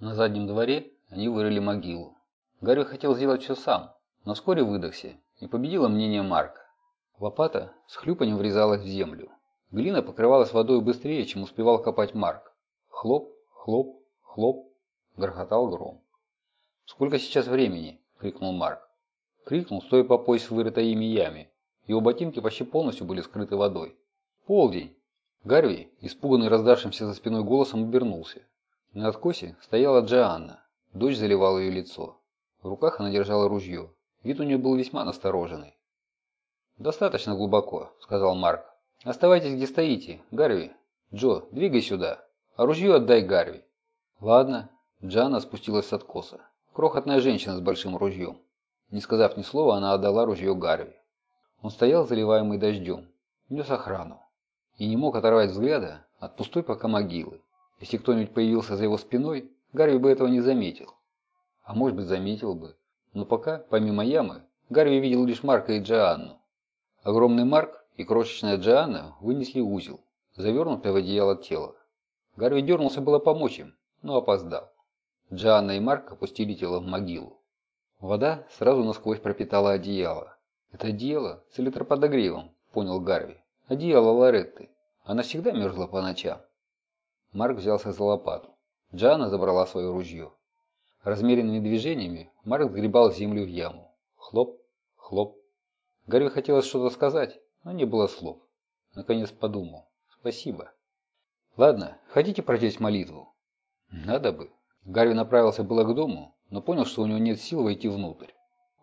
На заднем дворе они вырыли могилу. Гарри хотел сделать все сам, но вскоре выдохся, и победило мнение Марка. Лопата с хлюпанем врезалась в землю. Глина покрывалась водой быстрее, чем успевал копать Марк. Хлоп, хлоп, хлоп, грохотал гром. «Сколько сейчас времени?» – крикнул Марк. Крикнул, стоя по пояс в вырытой ими яме. Его ботинки почти полностью были скрыты водой. «Полдень!» Гарви, испуганный раздавшимся за спиной голосом, обернулся. На откосе стояла Джоанна. Дождь заливал ее лицо. В руках она держала ружье. Вид у нее был весьма настороженный. «Достаточно глубоко», — сказал Марк. «Оставайтесь, где стоите. Гарви. Джо, двигай сюда. А ружье отдай Гарви». «Ладно». Джоанна спустилась с откоса. Крохотная женщина с большим ружьем. Не сказав ни слова, она отдала ружье Гарви. Он стоял, заливаемый дождем. Нес охрану. И не мог оторвать взгляда от пустой пока могилы. Если кто-нибудь появился за его спиной, Гарви бы этого не заметил. А может быть заметил бы. Но пока, помимо ямы, Гарви видел лишь Марка и Джоанну. Огромный Марк и крошечная Джоанна вынесли узел, завернутое в одеяло тело. Гарви дернулся было помочь им, но опоздал. Джоанна и Марк опустили тело в могилу. Вода сразу насквозь пропитала одеяло. «Это одеяло с электроподогревом», — понял Гарви. «Одеяло Лоретты. Она всегда мерзла по ночам». Марк взялся за лопату. Джана забрала свое ружье. Размеренными движениями Марк сгребал землю в яму. Хлоп, хлоп. Гарри хотелось что-то сказать, но не было слов. Наконец подумал. Спасибо. Ладно, хотите прочесть молитву? Надо бы. Гарри направился было к дому, но понял, что у него нет сил войти внутрь.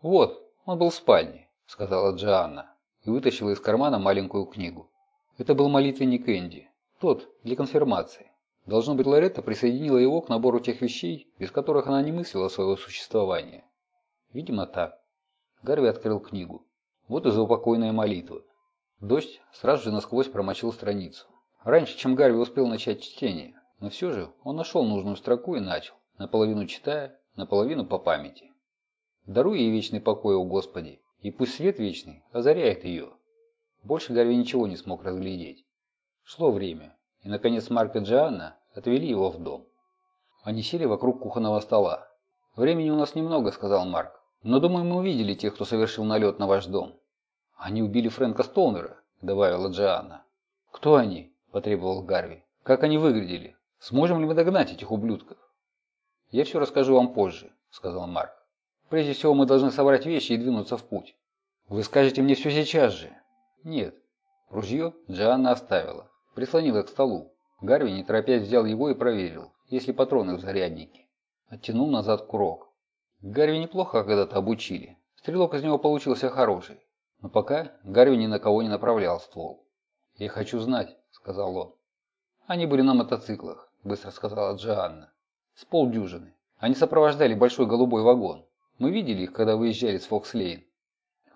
Вот, он был в спальне, сказала Джоанна и вытащила из кармана маленькую книгу. Это был молитвенник Энди, тот, для конфирмации. Должно быть, Лоретта присоединила его к набору тех вещей, без которых она не мыслила своего существования. Видимо, так. Гарви открыл книгу. Вот и заупокойная молитва. Дождь сразу же насквозь промочил страницу. Раньше, чем Гарви успел начать чтение, но все же он нашел нужную строку и начал, наполовину читая, наполовину по памяти. «Даруй ей вечный покой, о Господи, и пусть свет вечный озаряет ее». Больше Гарви ничего не смог разглядеть. Шло время, и, наконец, Марк и Джоанна отвели его в дом. Они сели вокруг кухонного стола. «Времени у нас немного», — сказал Марк. «Но, думаю, мы увидели тех, кто совершил налет на ваш дом». «Они убили Фрэнка Стоунера», — добавила Джоанна. «Кто они?» – потребовал Гарви. «Как они выглядели? Сможем ли мы догнать этих ублюдков?» «Я все расскажу вам позже», – сказал Марк. «Прежде всего мы должны собрать вещи и двинуться в путь». «Вы скажете мне все сейчас же?» «Нет». Ружье Джоанна оставила. Прислонила к столу. Гарви, не торопясь, взял его и проверил, есть ли патроны в заряднике. Оттянул назад курок. Гарви неплохо когда-то обучили. Стрелок из него получился хороший. Но пока Гарви ни на кого не направлял ствол. «Я хочу знать», — сказал он. «Они были на мотоциклах», — быстро сказала Джоанна. «С полдюжины. Они сопровождали большой голубой вагон. Мы видели их, когда выезжали с Фокслейн».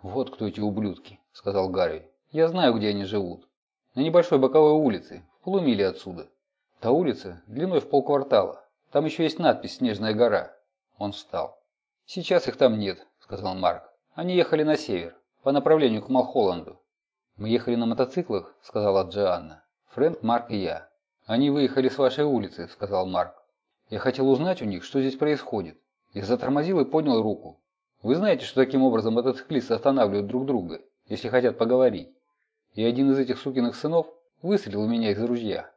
«Вот кто эти ублюдки», — сказал Гарви. «Я знаю, где они живут на небольшой боковой улице, в полумиле отсюда. Та улица длиной в полквартала. Там еще есть надпись «Снежная гора». Он встал. «Сейчас их там нет», — сказал Марк. «Они ехали на север, по направлению к Малхолланду». «Мы ехали на мотоциклах», — сказала Джоанна. «Фрэнк, Марк и я». «Они выехали с вашей улицы», — сказал Марк. «Я хотел узнать у них, что здесь происходит». Я затормозил и поднял руку. «Вы знаете, что таким образом мотоциклисты останавливают друг друга, если хотят поговорить?» И один из этих сукиных сынов выстрелил в меня из ружья.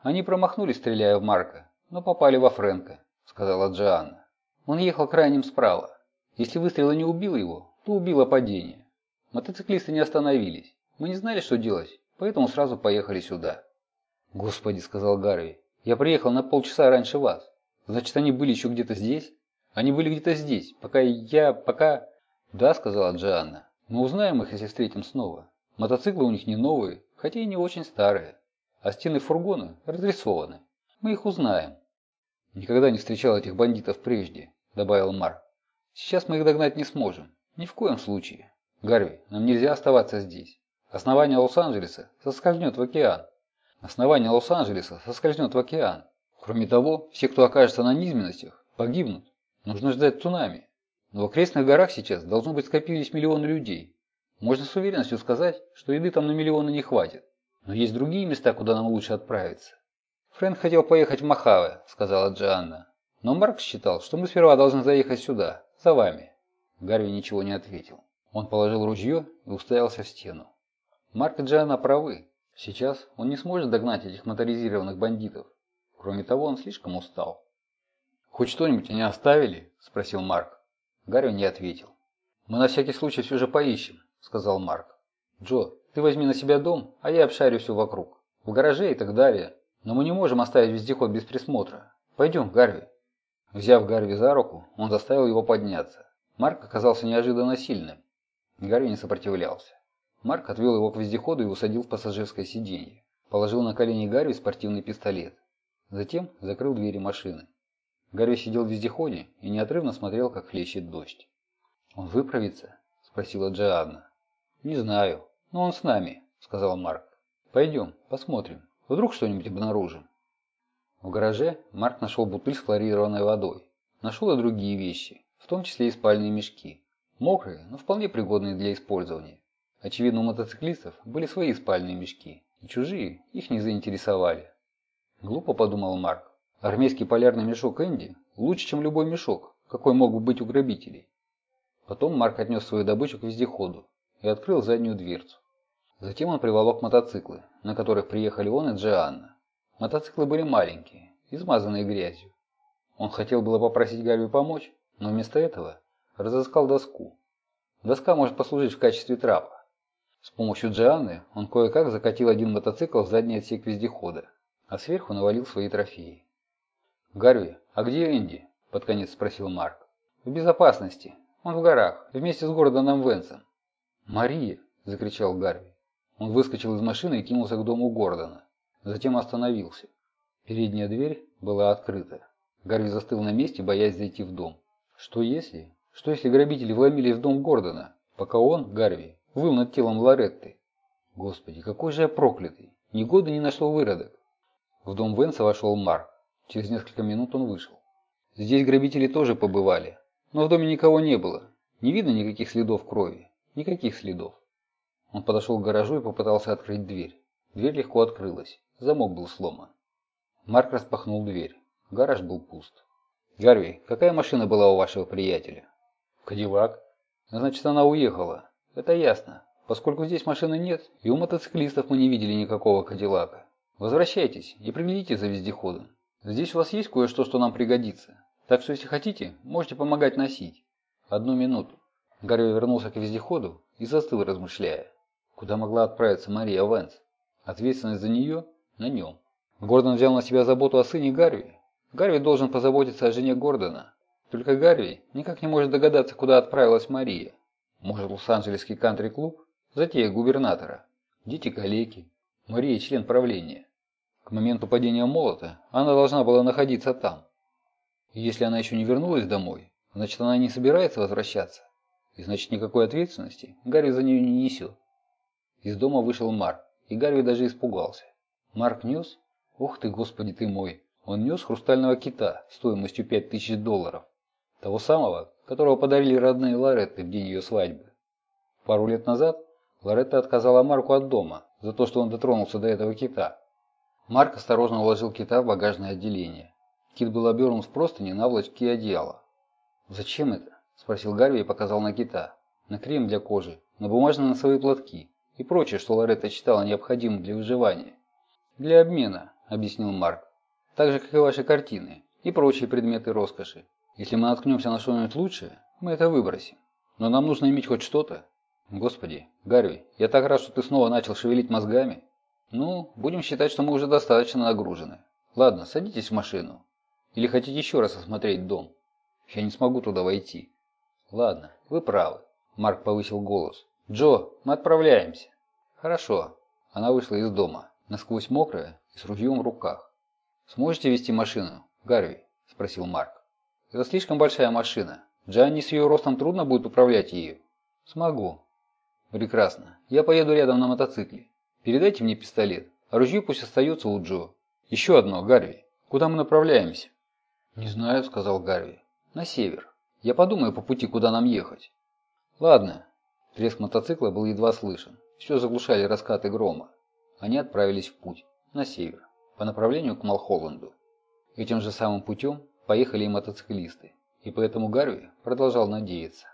Они промахнулись, стреляя в Марка, но попали во Фрэнка, сказала Джоанна. Он ехал крайним справа. Если выстрел не убил его, то убило падение. Мотоциклисты не остановились. Мы не знали, что делать, поэтому сразу поехали сюда. «Господи», — сказал Гарви, — «я приехал на полчаса раньше вас. Значит, они были еще где-то здесь? Они были где-то здесь, пока я... пока...» «Да», — сказала Джоанна, — «мы узнаем их, если встретим снова. Мотоциклы у них не новые, хотя и не очень старые. А стены фургона разрисованы. Мы их узнаем. Никогда не встречал этих бандитов прежде, добавил Марк. Сейчас мы их догнать не сможем. Ни в коем случае. Гарви, нам нельзя оставаться здесь. Основание Лос-Анджелеса соскользнет в океан. Основание Лос-Анджелеса соскользнет в океан. Кроме того, все, кто окажется на низменностях, погибнут. Нужно ждать цунами. Но в окрестных горах сейчас должно быть скопились миллионы людей. Можно с уверенностью сказать, что еды там на миллионы не хватит. Но есть другие места, куда нам лучше отправиться. Фрэнк хотел поехать в Махаве, сказала Джоанна. Но Марк считал, что мы сперва должны заехать сюда, за вами. Гарви ничего не ответил. Он положил ружье и уставился в стену. Марк и Джиана правы. Сейчас он не сможет догнать этих моторизированных бандитов. Кроме того, он слишком устал. «Хоть что-нибудь они оставили?» – спросил Марк. Гарви не ответил. «Мы на всякий случай все же поищем», – сказал Марк. «Джо, ты возьми на себя дом, а я обшарю все вокруг. В гараже и так далее. Но мы не можем оставить вездеход без присмотра. Пойдем, Гарви». Взяв Гарви за руку, он заставил его подняться. Марк оказался неожиданно сильным. Гарви не сопротивлялся. Марк отвел его к вездеходу и усадил в пассажирское сиденье. Положил на колени Гарви спортивный пистолет. Затем закрыл двери машины. Гарви сидел в вездеходе и неотрывно смотрел, как хлещет дождь. «Он выправится?» – спросила Джоанна. «Не знаю, но он с нами», – сказал Марк. «Пойдем, посмотрим. Вдруг что-нибудь обнаружим». В гараже Марк нашел бутыль с хлорированной водой. Нашел и другие вещи, в том числе и спальные мешки. Мокрые, но вполне пригодные для использования. Очевидно, у мотоциклистов были свои спальные мешки, и чужие их не заинтересовали. Глупо подумал Марк. Армейский полярный мешок Энди лучше, чем любой мешок, какой мог бы быть у грабителей. Потом Марк отнес свою добычу к вездеходу и открыл заднюю дверцу. Затем он приволок мотоциклы, на которых приехали он и Джианна. Мотоциклы были маленькие, измазанные грязью. Он хотел было попросить Гарви помочь, но вместо этого разыскал доску. Доска может послужить в качестве трапа. С помощью Джианны он кое-как закатил один мотоцикл в задний отсек вездехода, а сверху навалил свои трофеи. «Гарви, а где Энди?» – под конец спросил Марк. «В безопасности. Он в горах, вместе с Гордоном Венсом». «Мария!» – закричал Гарви. Он выскочил из машины и кинулся к дому Гордона. Затем остановился. Передняя дверь была открыта. Гарви застыл на месте, боясь зайти в дом. Что если? Что если грабители вломились в дом Гордона, пока он, Гарви, выл над телом Лоретты? Господи, какой же я проклятый! Ни года не нашел выродок. В дом Венса вошел Марк. Через несколько минут он вышел. Здесь грабители тоже побывали, но в доме никого не было. Не видно никаких следов крови. Никаких следов. Он подошел к гаражу и попытался открыть дверь. Дверь легко открылась. Замок был сломан. Марк распахнул дверь. Гараж был пуст. «Гарви, какая машина была у вашего приятеля?» «Кадиллак». «Значит, она уехала. Это ясно. Поскольку здесь машины нет, и у мотоциклистов мы не видели никакого Кадиллака. Возвращайтесь и приглядите за вездеходом. Здесь у вас есть кое-что, что нам пригодится. Так что, если хотите, можете помогать носить. Одну минуту. Гарви вернулся к вездеходу и застыл, размышляя. Куда могла отправиться Мария Венс? Ответственность за нее на нем. Гордон взял на себя заботу о сыне Гарви. Гарви должен позаботиться о жене Гордона. Только Гарви никак не может догадаться, куда отправилась Мария. Может, Лос-Анджелесский кантри-клуб? Затея губернатора. Дети-калеки. Мария член правления. К моменту падения молота она должна была находиться там. И если она еще не вернулась домой, значит она не собирается возвращаться. И значит никакой ответственности Гарри за нее не несет. Из дома вышел Марк, и Гарри даже испугался. Марк нес? Ух ты, господи ты мой! Он нес хрустального кита стоимостью 5000 долларов. Того самого, которого подарили родные Лоретты в день ее свадьбы. Пару лет назад Лоретта отказала Марку от дома за то, что он дотронулся до этого кита. Марк осторожно уложил кита в багажное отделение. Кит был обернут в простыни наволочки и одеяло. «Зачем это?» – спросил Гарви и показал на кита. «На крем для кожи, на бумажные носовые платки и прочее, что Лоретта считала необходимым для выживания». «Для обмена», – объяснил Марк. «Так же, как и ваши картины и прочие предметы роскоши. Если мы наткнемся на что-нибудь лучшее, мы это выбросим. Но нам нужно иметь хоть что-то». «Господи, Гарви, я так рад, что ты снова начал шевелить мозгами». Ну, будем считать, что мы уже достаточно нагружены. Ладно, садитесь в машину. Или хотите еще раз осмотреть дом? Я не смогу туда войти. Ладно, вы правы. Марк повысил голос. Джо, мы отправляемся. Хорошо. Она вышла из дома, насквозь мокрая и с ружьем в руках. Сможете вести машину, Гарви? Спросил Марк. Это слишком большая машина. Джанни с ее ростом трудно будет управлять ею. Смогу. Прекрасно. Я поеду рядом на мотоцикле. Передайте мне пистолет. А ружье пусть остается у Джо. Еще одно, Гарви. Куда мы направляемся? Не знаю, сказал Гарви. На север. Я подумаю по пути, куда нам ехать. Ладно. Треск мотоцикла был едва слышен. Все заглушали раскаты грома. Они отправились в путь. На север. По направлению к Малхолланду. Этим же самым путем поехали и мотоциклисты, и поэтому Гарви продолжал надеяться.